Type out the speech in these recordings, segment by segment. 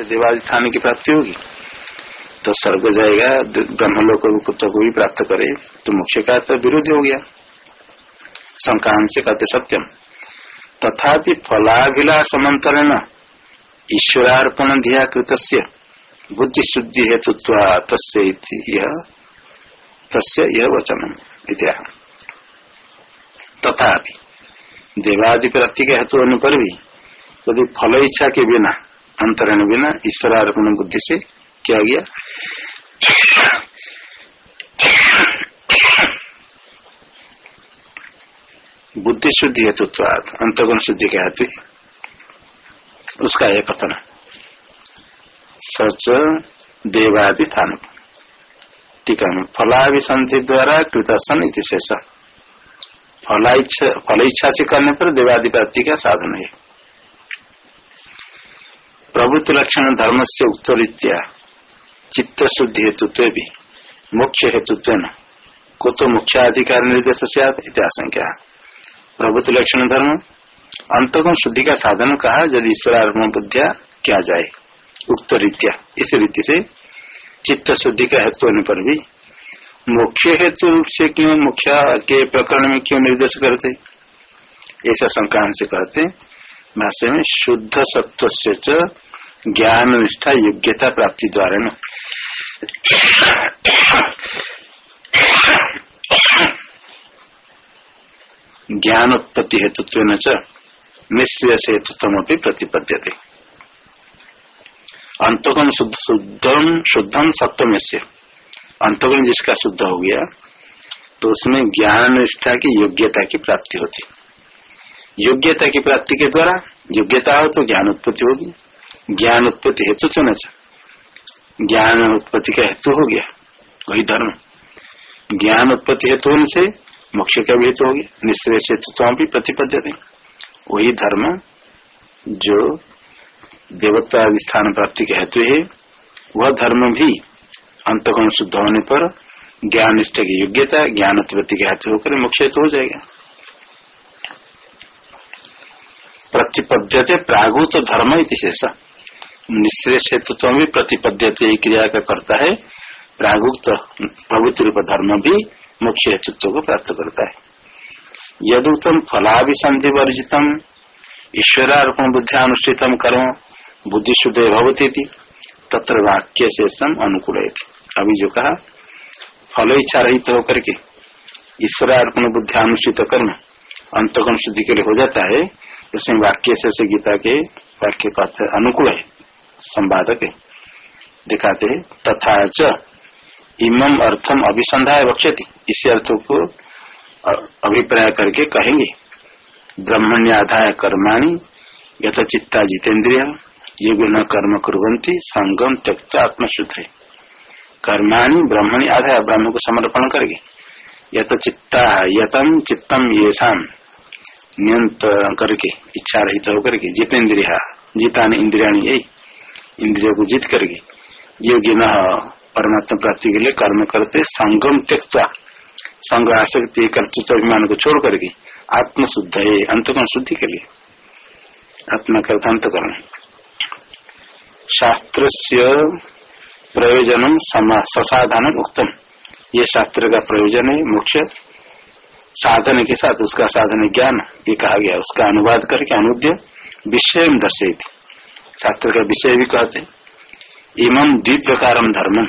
से देवाधिष्ठान की प्राप्ति होगी। तो स्वर्ग जाएगा, ब्रह्मलोक को भी प्राप्त करे तो मुख्य का तो विरोधी हो गया। शंकान से कहते सत्यम। तथापि फलाभिलाष मंत्रण ईश्वरार्पण धिया कृत बुद्धि शुद्धि हेतु यह वचन तथापि देवादि प्राप्ति के हेतु होने पर भी, यदि फल इच्छा के बिना अंतरण बिना ईश्वर ईश्वरार्पण बुद्धि से किया गया। बुद्धि शुद्धि हेतु अंतगुण शुद्धि के हेतु। उसका एक कथन सच देवादि स्थान टीका में फलाभिसंधि द्वारा कृतसन इति शेष। फल इच्छा से करने पर देवादि प्राप्ति का साधन है। प्रभुत्व लक्षण धर्म से उक्त रीत्या चित्त शुद्धि हेतुत्व भी मुख्य हेतुत्व न। को तो मुख्याधिकार निर्देश से आशंका। प्रभुत्व लक्षण धर्म, अंतगुण शुद्धि का साधन कहा, यदि ईश्वरार्पण बुद्धिया क्या जाए? उक्त रीत्या इस रीति से चित्त शुद्धि का हेतु होने पर भी मुख्य हेतु से क्यों मुख्य के प्रकरण में क्यों निर्देश करते? ऐसा संक्रांत से कहते भाष्य में शुद्ध सत्व से ज्ञान निष्ठा योग्यता प्राप्ति द्वारा न। ज्ञान उत्पत्ति हेतुत्व निश्चय से हेतुत्व थे अंतगुण शुद्धम शुद्धम सप्तम से अंतगुण जिसका शुद्ध हो गया तो उसमें ज्ञान निष्ठा की योग्यता की प्राप्ति होती। योग्यता की प्राप्ति के द्वारा, योग्यता हो तो ज्ञान उत्पत्ति होगी। ज्ञान उत्पत्ति हेतु चुना ज्ञान उत्पत्ति का हेतु हो गया, वही धर्म। ज्ञान उत्पत्ति हेतु होने से मोक्ष का भी हेतु हो गया निश्चय से तो भी प्रतिपद्य वही धर्म जो देवता स्थान प्राप्ति का हेतु है, वह धर्म भी अंतगुण शुद्ध होने पर ज्ञान निष्ठ की योग्यता, ज्ञान उत्पत्ति के हेतु होकर मुख्य हेतु हो जाएगा। प्रतिपद्यते प्रागुत धर्म शेष। निश्रेष हेतुत्व भी प्रतिपद्यते क्रिया का करता है। प्रागुक्त प्रभुति रूप धर्म भी मुख्य हेतुत्व को प्राप्त करता है। यदुक्तम फलाभिसंधि वर्जितम, ईश्वरार्पण बुद्धियानुष्ठित कर्म बुद्धि शुद्ध भवती तत्र वाक्य शेषम अनुकूल अभी जो कहा फल इच्छा रहित तो होकर के ईश्वरार्पण बुद्धियानुष्ठित कर्म अंतगुण शुद्धि के लिए हो जाता है उसमें वाक्य शेष गीता के वाक्य का अनुकूल है। संवादक है। दिखाते तथा च इमम अर्थम अभिसंध्याय वक्षति इस अर्थ को अभिप्राय करके कहेंगे। ब्रह्मण्याधाय कर्माणी यथ चित्ता जितेन्द्रिय ये गुण कर्म कुरंती संगम त्यक्त आत्मशुद्ध। कर्माणी ब्रह्मणी आधाय ब्रह्म को समर्पण करके यथ चित्ता यतम चित्तम ये नियंत करके इच्छा रहित होकर के जितेन्द्रिया जीता इंद्रिया यही इंद्रियों को जीत करके योगी न परमात्मा प्राप्ति के लिए कर्म करते, संगम त्यक्ता संग आसक्ति, कर्तृत्व, अभिमान को छोड़ करके आत्म शुद्ध है अंतकरण शुद्धि के लिए आत्मा का अंतकरण। शास्त्र से प्रयोजन ससाधन उत्तम ये शास्त्र का प्रयोजन है मुख्य साधन के साथ उसका साधन ज्ञान, ये कहा गया, उसका अनुवाद करके अनुद्य विषय दर्शित शास्त्र का विषय भी कहते इमं द्विप्रकार धर्म।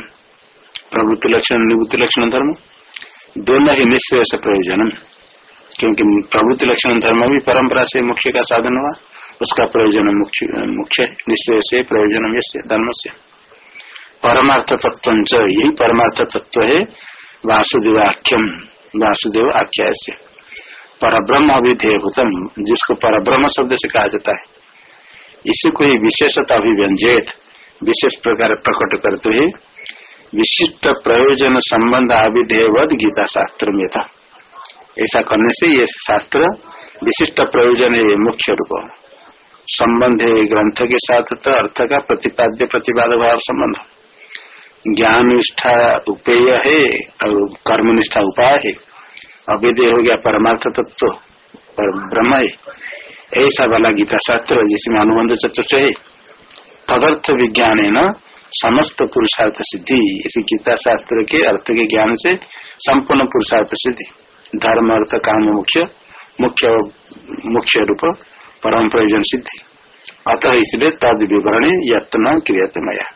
प्रवृत्ति लक्षण, निवृत्ति लक्षण धर्म। दोनों ही निश्चय से प्रयोजन क्योंकि प्रवृत्ति लक्षण धर्म भी परंपरा से मुख्य का साधन हुआ, उसका प्रयोजन मुख्य निश्चय से प्रयोजन धर्म से। परमार्थ तत्व यही परमार्थ तत्व है, वासुदेव आख्यम, वासुदेव आख्या से परब्रह्म अभिधेय भूतम जिसको परब्रह्म शब्द से कहा जाता है। इसी को ही विशेषता अभिव्यंजित विशेष प्रकार प्रकट करते हुए, विशिष्ट प्रयोजन संबंध आविधेयवद गीता शास्त्र में था ऐसा करने से ये शास्त्र विशिष्ट प्रयोजन है मुख्य रूप। संबंध है ग्रंथ के साथ तो अर्थ का प्रतिपाद्य प्रतिपाद भाव संबंध। ज्ञान निष्ठा उपेय है, और कर्म निष्ठा उपाय है। अविधेय हो गया परमार्थ तत्व पर ब्रह्म है। ऐसा वाला गीता शास्त्र जिसमें अनुबंध चतुर्थ है तदर्थ विज्ञान न समस्त पुरुषार्थ सिद्धि इसी गीता शास्त्र के अर्थ के ज्ञान से संपूर्ण पुरुषार्थ सिद्धि धर्म अर्थ काम मुख्य मुख्य मुख्य रूप परम प्रयोजन सिद्धि अतः इसलिए तद विवरण यत्न क्रियते मया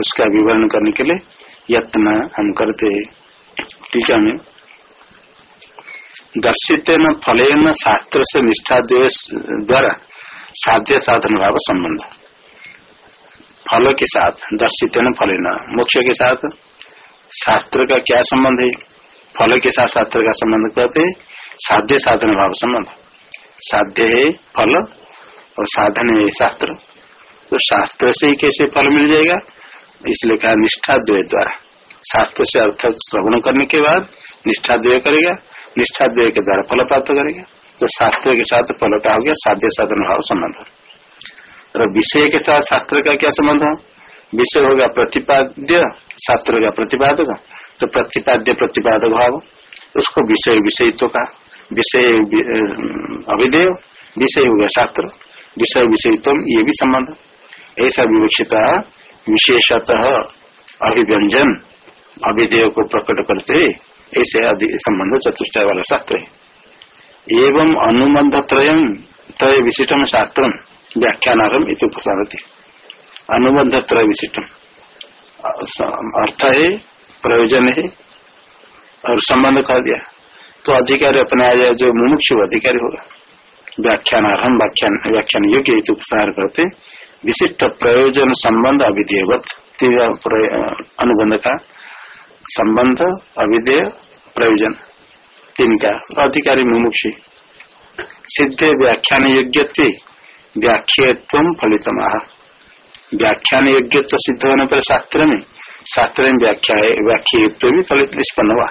उसका विवरण करने के लिए यत्न हम करते टीका में दर्शित न फल न शास्त्र से निष्ठा द्वारा साध्य साधन भाव संबंध। फल के साथ दर्शित न फल न मोक्ष के साथ, शास्त्र का क्या संबंध है? फल के साथ, शास्त्र का संबंध कहते साध्य साधन भाव संबंध। साध्य है फल और साधन है शास्त्र। तो शास्त्र से ही कैसे फल मिल जाएगा? इसलिए कहा निष्ठा द्वय द्वारा। शास्त्र से अर्थ श्रवण करने के बाद निष्ठा द्वय करेगा निष्ठा द्वय के द्वारा फल प्राप्त करेगा तो शास्त्र के साथ फल का हो गया, साध्य साधन भाव संबंध और विषय के साथ शास्त्र का क्या संबंध है? विषय होगा प्रतिपाद्य, शास्त्र का प्रतिपादक। तो प्रतिपाद्य, प्रतिपादक भाव, उसको विषय, विषयित्व का विषय अभिधेय विषय हो गया शास्त्र। विषय, विषयत्व, ये भी संबंध ऐसा विवक्षित विशेषतः अभिव्यंजन अभिधेय को प्रकट करते ऐसे संबंध चतुष्टय वाला शास्त्र है। एवं अनुबंध त्रय त्रय विशिष्टम शास्त्र व्याख्यानारम इत उपसारती अनुबंध त्रय विशिष्टम अर्थ है, प्रयोजन है, और संबंध कह दिया। तो अधिकारी अपनाया जाए जो मुमुक्ष अधिकारी होगा। व्याख्यान आरम व्याख्यान व्याख्यान योग्य उपसार करते। विशिष्ट प्रयोजन संबंध अविधेयवत अनुबंध का संबंध, अविधेय, प्रयोजन। तीन का अधिकारी मुमुक्षी। सिद्ध व्याख्यान योग्य व्याख्यत्व फलित व्याख्यान योग्य सिद्ध होने पर शास्त्र में शास्त्र में व्याख्या व्याख्या भी फलित निष्पन्न हुआ।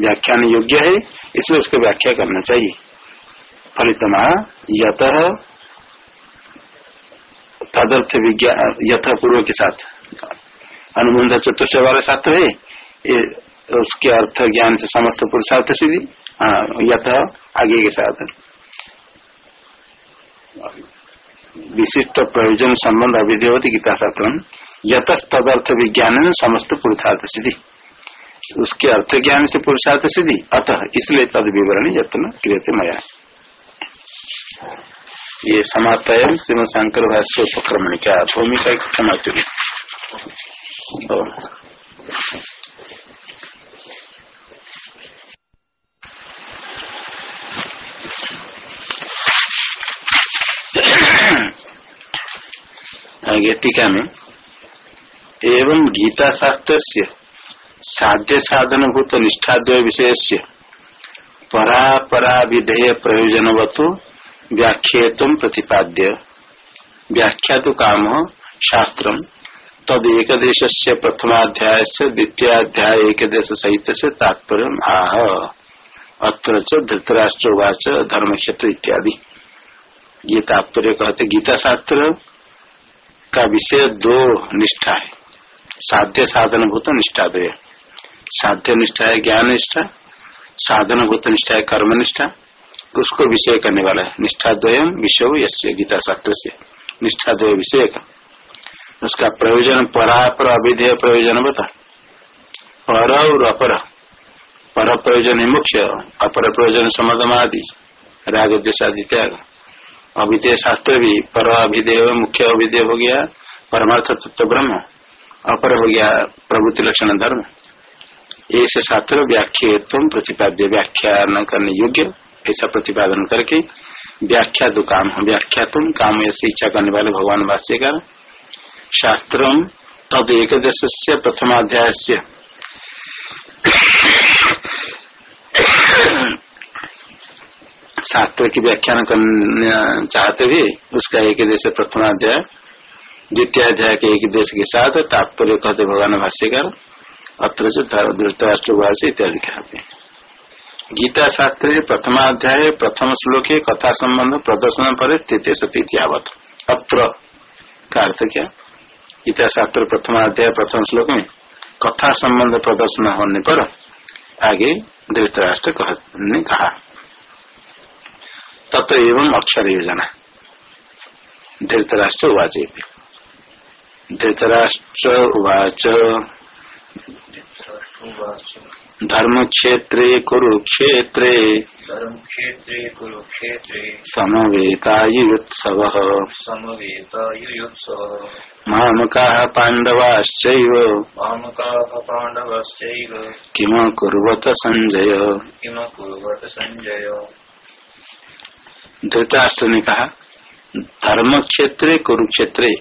व्याख्यान योग्य है, इसलिए उसको व्याख्या करना चाहिए। फलितमा यत तदर्थ विज्ञान यथ पूर्व के साथ। अनुबंध चतुर्थ वाला शास्त्र है उसके अर्थ ज्ञान से समस्त पुरुषार्थ सिद्धि यथ आगे के साथ विशिष्ट प्रयोजन संबंध अविधि गीता शास्त्र यथ तदर्थ विज्ञान समस्त पुरुषार्थ सिद्धि। उसके अर्थ ज्ञान से पुरुषार्थ सिद्धि, अतः इसलिए तद विवरण यत्न क्रियते मया। ये समाप्त है। श्रीमद शंकर भाष्य उपक्रमण क्या भूमिका समाप्ति आगे टीका में, एवं गीता शास्त्र से साध्य साधन भूत निष्ठाद्वय विषय से परापरा विधेय प्रयोजन वतु व्याख्येतम प्रतिपाद्य। व्याख्या तो काम, शास्त्र। तद एक देश से प्रथमाध्याय से द्वितीयाध्याय एक देश सहित से तात्पर्य आह। अत्र धृतराष्ट्रवाच धर्म क्षेत्र इत्यादि। ये तात्पर्य कहते गीता शास्त्र का विषय दो निष्ठा है। साध्य साधन भूत निष्ठा दो साध्य निष्ठा है ज्ञान निष्ठा साधन भूत निष्ठा है कर्म निष्ठा, उसको विषय करने वाला है। निष्ठा द्वयम विषय यश्य गीता शास्त्र से। निष्ठा द्वय विषय का। उसका प्रयोजन परापर अभिधेय प्रयोजन बता पर और अपर। पर प्रयोजन है मुख्य अपर प्रयोजन समदमादि राग आदि त्याग। अभिधेय शास्त्र भी, पर अभिधेय मुख्य अभिधेय हो गया, परमार्थ तत्व ब्रह्म अपर हो गया प्रभुति लक्षण धर्म। ऐसे शास्त्र व्याख्या प्रतिपाद्य व्याख्या न करने योग्य, ऐसा प्रतिपादन करके व्याख्या तो काम व्याख्या तुम काम ऐसी इच्छा करने वाले भगवान भाष्यकार शास्त्र तद एक से प्रथमाध्याय शास्त्र की व्याख्यान करना, चाहते भी, उसका एक देश प्रथमाध्याय द्वितीय अध्याय के एक देश के साथ तात्पर्य कहते भगवान भाष्यकार अत्र धृतराष्ट्रवास इत्यादि कहते हैं। गीता शास्त्र प्रथमाध्याय प्रथम श्लोक कथा संबंध, प्रदर्शन पर स्थित, सती यावत। अत्र का अर्थ क्या? गीता शास्त्र प्रथमाध्याय प्रथम श्लोक में कथा संबंध प्रदर्शन होने पर आगे धृतराष्ट्र ने कहा। तत्व एवं अक्षर योजना धृतराष्ट्र वाचे धृतराष्ट्र उवाच। धर्म क्षेत्रे कुरुक्षेत्रे। धर्म क्षेत्रे कुरुक्षेत्रे। समवेतायुत्सव समवेतायुत्सव मामका पाण्डवाश्चैव। मामकाः पाण्डवश्चैव। किम कुर्वत संजय। किमकुर्वत सञ्जय धृतराष्ट्र ने कहा धर्म क्षेत्रे कुरुक्षेत्रे,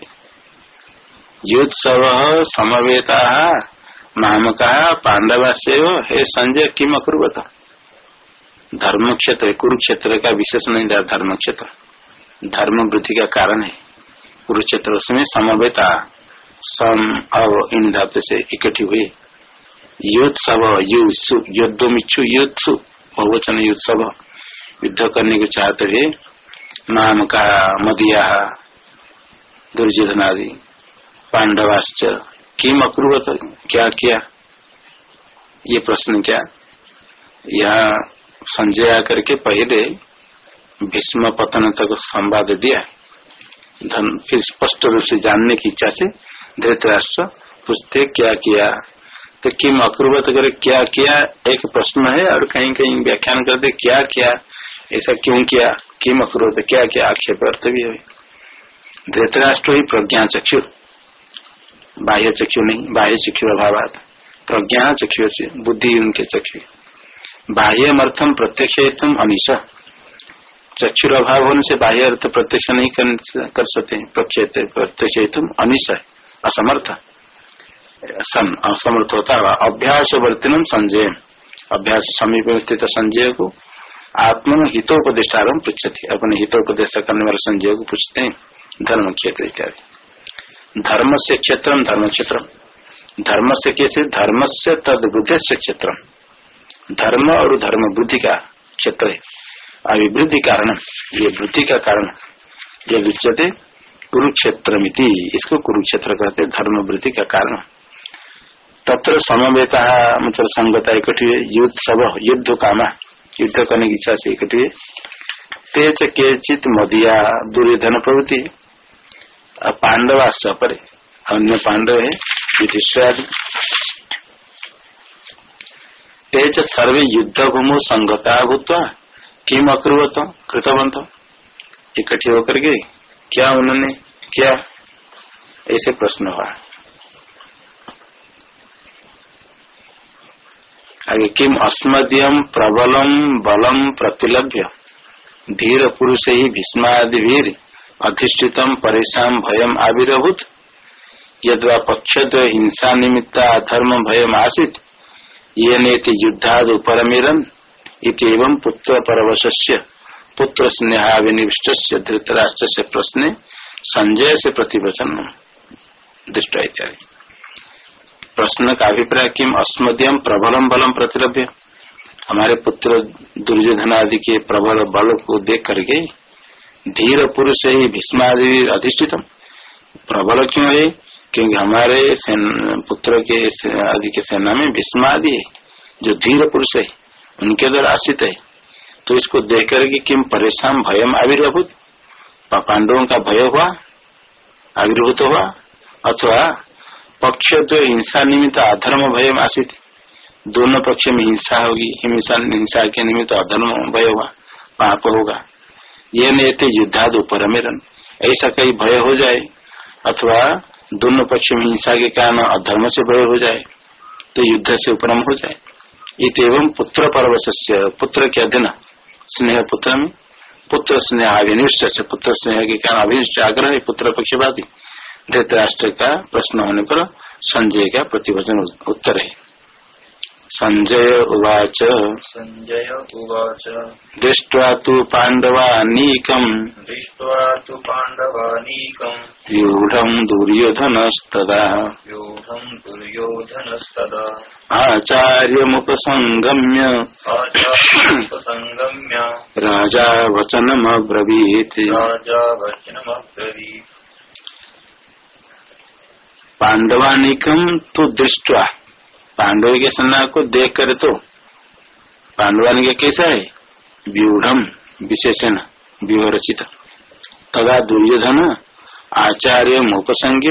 युत्सव समवेता मामका पांडवास्यव हे संजय, किम अकुर्वत? धर्म क्षेत्र कुरुक्षेत्र का विशेष नहीं दिया धर्म क्षेत्र धर्म वृद्धि का कारण है। कुरुक्षेत्र उसमें समवेता, सम, अव, इन धातु से इकट्ठी हुई। युत्सव युद्धमिच्छु, युत्सु, बहुवचन युत्सव। युद्ध करने को चाहते थे, नाम का मदिया दुर्योधन आदि पांडवाश्च, किम अक्रूवत, क्या किया? ये प्रश्न क्या? यहाँ संजय आकर के पहले भीष्म पतन तक संवाद दिया। धन, फिर स्पष्ट रूप से जानने की इच्छा से धृतराष्ट्र पूछते, क्या किया? तो किम अक्रूवत कर क्या किया, एक प्रश्न है, और कहीं कहीं व्याख्यान करते, क्या किया? ऐसा क्यों किया? किम अक्रूवत क्या? क्या आक्षेप अर्थ भी है। धृतराष्ट्र ही प्रज्ञा चक्षु। बाह्य चक्षु नहीं, बाह्य चक्षु अभाव प्रज्ञा चक्षु बुद्धि उनके चक्षु। बाह्य अर्थम प्रत्यक्ष अनिश। चक्षुर अभाव होने से बाह्य अर्थ प्रत्यक्ष नहीं कर सकते प्रत्यक्ष अनिश। असमर्थ। असमर्थ होता है अभ्यास वर्तनम संजय अभ्यास समीप स्थित संजय को आत्म हितोपदेष्टारम पृछती अपने हितोपदेश करने वाले संजय को पूछते हैं धर्म क्षेत्र इत्यादि। धर्म से क्षेत्र धर्म क्षेत्र धर्म से कैसे? धर्म से तद बुद्धि से क्षेत्र धर्म और धर्म बुद्धि का क्षेत्र है। अभिवृद्धि कारण। ये वृद्धि का कारण। ये विच्यते कुरुक्षेत्र इसको कुरुक्षेत्र कहते धर्म वृद्धि का कारण। तत्र समवेता मतलब संगता इकट्ठी युद्ध सब युद्ध कामा। युद्ध करने की इच्छा से इकट्ठी तेज के चित मदिया दुर्योधन प्रवृत्ति। पांडवाश्च परे अन्य पांडव है युधिष्ठादि तेज सर्वे युद्ध भूमो संगता भूतवा, किम अक्रुवत कृतवंत इकट्ठे होकर के क्या उन्होंने, क्या? ऐसे प्रश्न हुआ। आगे किम अस्मदीयम प्रबलम बलम प्रतिलभ्य। धीर पुरुष ही भीष्मादि वीर, अधिष्ठितम परेशान भयम आविर्भूत। यदवा पक्षद हिंसा निमित्ता धर्म भयम आसित ये नेति युद्धाद उपरमेरन। इतम पुत्र परवश्य पुत्र स्नेहाविनिविष्ट धृतराष्ट्र से प्रश्न संजय से प्रतिवचन। दृष्ट इत्यादि। प्रश्न का अभिप्राय किम अस्मदीय प्रबलम बलम प्रतिलभ्य। हमारे पुत्र दुर्योधन आदि के प्रबल बल को देख करके धीर पुरुष ही भीष्मादि अधिष्ठित प्रबल क्यों है? क्योंकि हमारे पुत्र के आदि के सेना में भीष्मादि है, जो धीर पुरुष है, उनके द्वारा आश्रित है। तो इसको देख करके किम परेशान भयम आविर्भूत? पांडवों का भय हुआ? आविर्भूत हुआ? अथवा पक्ष तो हिंसा निमित्त अधर्म भय आशित दोनों पक्ष में हिंसा होगी, हिंसा हिंसा के निमित्त अधर्म भय हुआ पाप होगा। ये नेते युद्धाद उपरमेरन ऐसा कहीं भय हो जाए, अथवा दोनों पक्ष में हिंसा के कारण अधर्म से भय हो जाए तो युद्ध से उपरम हो जाए। इतम पुत्र परवश पुत्र के अधीन। स्नेह पुत्र में पुत्र स्नेह अभिनिष्ट पुत्र स्नेह के कारण अभिनिष्ट आग्रह पुत्र पक्षपाती। धृतराष्ट्र का प्रश्न होने पर संजय का प्रतिवचन उत्तर है। संजय उवाच। संजय उवाच। दृष्ट्वा तु पाण्डवानीकम् दृष्ट्वा तु पाण्डवानीकम् व्यूढम् दुर्योधनस्तदा। व्यूढम् दुर्योधनस्तदा। आचार्यमुपसङ्गम्य आचार्योपसङ्गम्य राजा वचनमब्रवीत्। राजा वचनमब्रवीत्। पाण्डवानीकम् तु दृष्ट्वा। पांडव के सेना को देख कर तो पांडवान के कैसा है? व्यूढ़ विशेषण व्यूह रचित तथा दुर्योधन, आचार्य मुपसंज्ञ,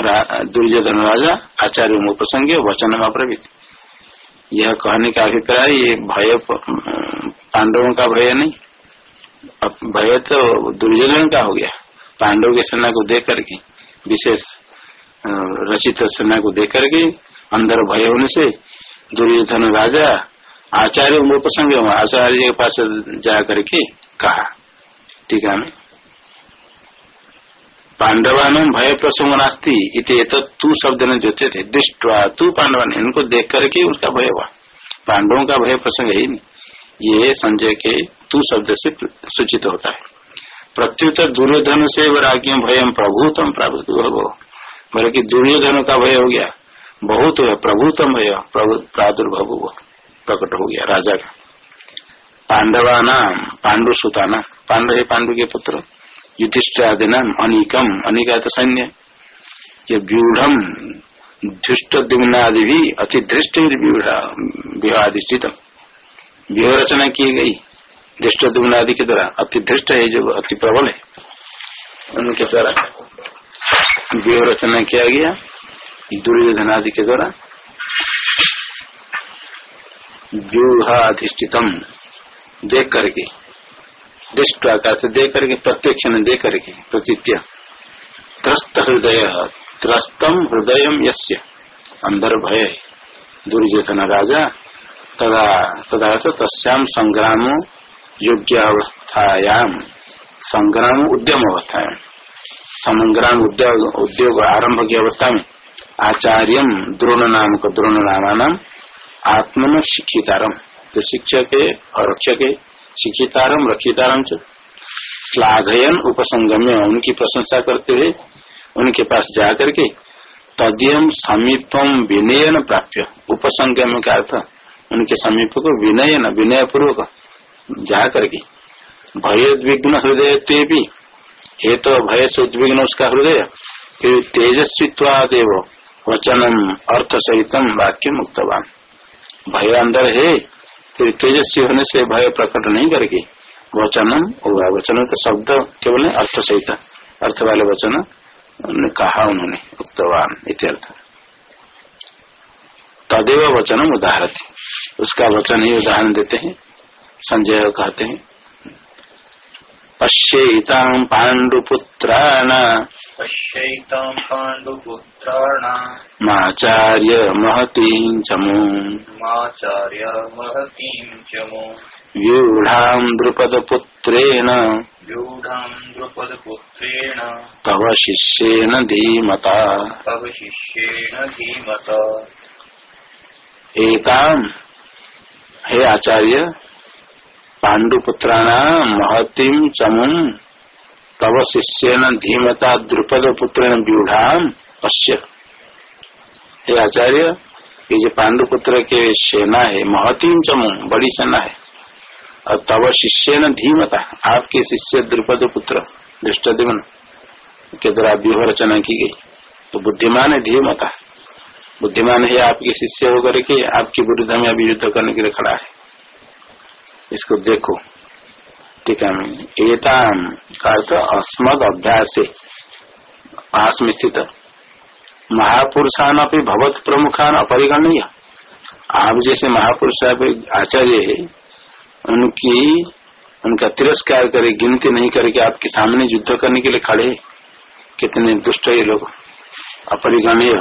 रा- दुर्योधन राजा, आचार्य उपसंग वचन प्रवृत्ति यह कहने का अभिप्राय, ये भय, पांडवों का भय नहीं। भय तो दुर्योधन का हो गया। पांडव की सेना को देख करके विशेष रचित सेना को देख करके अंदर भय होने से दुर्योधन राजा आचार्य उपसंग आचार्य के पास जा करके कहा, ठीक है पांडवान भय प्रसंग नास्ती। तू शब्द ने जोते थे। दृष्टवा तू पांडवान इनको देख करके उसका भय हुआ। पांडवों का भय प्रसंग है नहीं। ये संजय के तू शब्द से सूचित होता है। प्रत्युत्तर दुर्योधन से राज्य भयम प्रभुतम प्राभुत बोले कि दुर्योधन का भय हो गया। बहुत है प्रभुतम भय प्रादुर्भव प्रकट हो गया राजा का। पांडवा नाम, पांडु सुता नाम, पांडव है पांडु के पुत्र। युधिष्ठ आदि नाम अनिकम अनिका तो सैन्य। ये व्यूढ़ धुष्ट दिग्नादि भी अति दृष्ट व्यूहाधिष्ठित। व्यूह रचना की गई। दृष्ट दुग्नादि के द्वारा अति दृष्ट है जो अति प्रबल है। उनके द्वारा व्यूह रचना किया गया दुर्योधन आदि के द्वारा। व्यूहाधिष्ठितम देख करके दृष्ट आकार से देख करके, प्रत्यक्ष ने देख करके प्रतीत्य त्रस्त हृदय, त्रस्तम हृदय यस्य अंदर भय दुर्योधन राजा, तदा तदा तस्याम संग्राम योग्य अवस्थायाम संग्राम उद्यम अवस्थायाम संग्राम उद्योग उद्योग आरंभ की अवस्था में आचार्य द्रोण नाम का द्रोण नाम आत्मन शिक्षितारम जो शिक्षक है और रक्षक है शिक्षितारम, रक्षितारम श्लाघयन उपसंगम्य, उनकी प्रशंसा करते हुए उनके पास जाकर के तदयम समीपम विनय न प्राप्य। उपसंगम का अर्थ, उनके समीप को विनय न विनय पूर्वक जा करके भयोद्विग्न हृदय ते भी हे तो भय से उद्विग्न उसका हृदय फिर तेजस्वीत्वादेव वचनम अर्थ सहितम वाक्य मुक्तवान भय अंदर है फिर तेजस्वी होने से भय प्रकट नहीं करके वचनम होगा। वचन तो शब्द केवल अर्थ सहित अर्थ वाले वचन उन्होंने कहा उन्होंने, उक्तवान इत्यर्थ तदेव वचनम उदाहरती। उसका वचन ही उदाहरण देते हैं, संजय कहते हैं पश्येता पांडुपुत्राण पश्यैतां पाण्डुपुत्राणामाचार्य माचार्य महतीं चमू महतीं च मो। व्यूढ़ां द्रुपदपुत्रेण। व्यूढां द्रुपदपुत्रेण। तव शिष्येन धीमता। तव शिष्येण धीमत। एताम हे आचार्य पांडुपुत्राणाम महतीम चमुम तव शिष्यन धीमता द्रुपद पुत्र व्यूढ़ाम पश्य। हे आचार्य, ये जो पांडुपुत्र के सेना है महतीम चमुम बड़ी सेना है। और तव शिष्यन धीमता, आपके शिष्य द्रुपद पुत्र दृष्टदिमन के द्वारा व्यूह रचना की गई। तो बुद्धिमान है धीमता। बुद्धिमान है आपके शिष्य होकर के आपके विरुद्ध में अभी युद्ध करने के लिए खड़ा है। इसको देखो। ठीक है। एताम का अर्थ अस्मद अभ्यास। पास में स्थित। महापुरुषान अपनी भगवत प्रमुखान अपरिगणनीय। आप जैसे महापुरुष आचार्य है, उनकी, उनका तिरस्कार करे, गिनती नहीं करके आपके सामने युद्ध करने के लिए खड़े कितने दुष्ट ये लोग। अपरिगणीय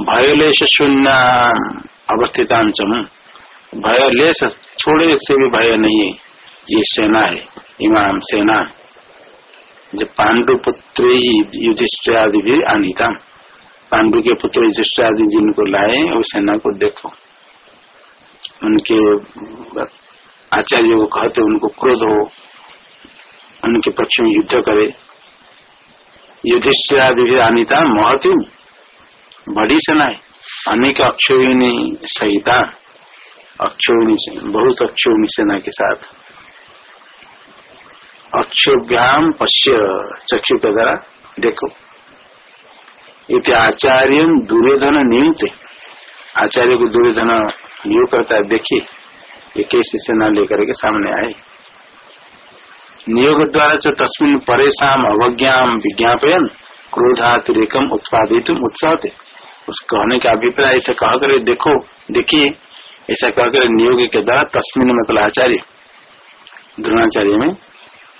भयलेश शून्य अवस्थितांचम। भयलेश थोड़े से भी भय नहीं है। ये सेना है, इमाम सेना। जो पांडु पुत्र ही युधिष्ठ आदि भी अनिता पांडु के पुत्र युधिष्ठ आदि जिनको लाए, वो सेना को देखो। उनके आचार्य को कहते, उनको क्रोध हो, उनके पक्ष में युद्ध करे। युधिष्ठ आदि भी अनिता महती बड़ी सेना है। अनेक अक्षोहिणी सहिता अक्षोहिणी से, बहुत अक्षोहिणी सेना के साथ। अक्षोभ्याम पश्य चक्षु के द्वारा देखो। ये आचार्य दुर्योधन नियुक्त। आचार्य को दुर्योधन नियुक्त करता है, देखिए, ये कैसे सेना लेकर के सामने आए नियोग द्वारा जो तस्मिन परेशान अवज्ञाम विज्ञापन क्रोधातिरेकम उत्पादित उत्साह उस कहने का अभिप्राय से कह कर, देखो, देखिए ऐसा कह कर नियोग के द्वारा तस्मिन मतलब आचार्य द्रोणाचार्य में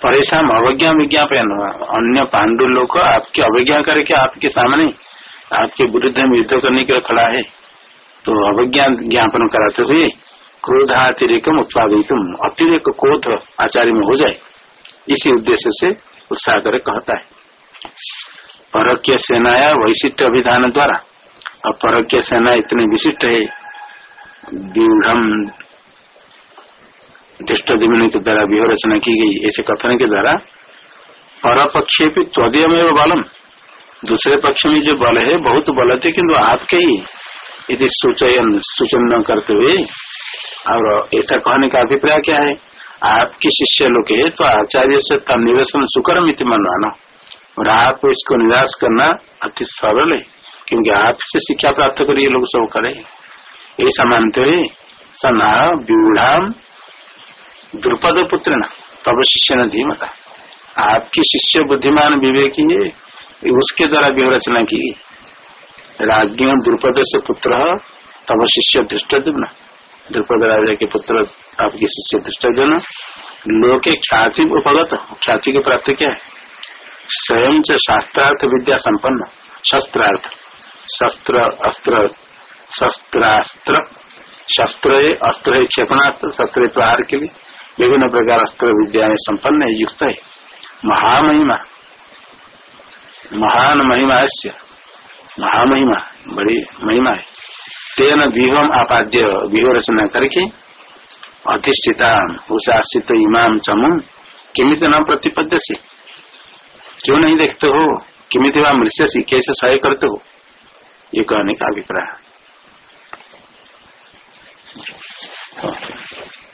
परेशान अवज्ञा विज्ञापन अन्य पांडु लोग आपकी अवज्ञा करके आपके सामने आपके विरुद्ध में युद्ध करने के लिए खड़ा है। तो अवज्ञा ज्ञापन कराते हुए क्रोधातिरिकम उत्पादित अतिरिक्त क्रोध आचार्य में हो जाए, इसी उद्देश्य से उत्साह कर कहता है। परक्य सेनाया वैशिष्ट अभिधान द्वारा। और परक्य सेना इतनी विशिष्ट है व्यूढ़ दृष्ट दिमन के द्वारा व्यूह रचना की गई, ऐसे कथन के द्वारा पर पक्षे भी त्वदीय में बलम। दूसरे पक्ष में जो बल है, बहुत बल थे किन्तु आपके ही। यदि सूचयन, सूचन न करते हुए। और ऐसा कहने का अभिप्राय क्या है? आपके शिष्य लोग है तो आचार्य से निवेशन सुकरम इति मनवाना। और आप इसको निराश करना अति सरल है, क्योंकि आपसे शिक्षा प्राप्त करिए लोग सब करे। ऐसा मानते हुए सना व्यूढ़ाम द्रुपद पुत्र न तब शिष्य न धीमता। आपकी शिष्य बुद्धिमान विवेकी है, उसके द्वारा व्यूह रचना की गई। राज्य द्रुपद से पुत्र तब शिष्य दृष्ट द्रुपद राजा के पुत्र, आपके शिष्य दृष्ट जन लोके ख्याति उपगत, ख्याति की प्राप्ति क्या है? स्वयं से शास्त्रार्थ विद्या संपन्न, शस्त्रार्थ। शस्त्र, अस्त्र शस्त्रास्त्र, शस्त्र, अस्त्र क्षेपणास्त्र, शस्त्र प्रहार के लिए विभिन्न प्रकार अस्त्र विद्या में संपन्न है, युक्त है। महामहिमा महान महिमा है महामहिमा बड़ी महिमा है। तेन व्यूहम आपाद्य व्यूह रचना करके अधिष्ठिता उसे आश्रित इमाम चमुन किमित न प्रतिपद्य से क्यों नहीं देखते हो? किमित मृष्य कैसे सहाय करते हो? ये कहने का अभिप्राय। Huh.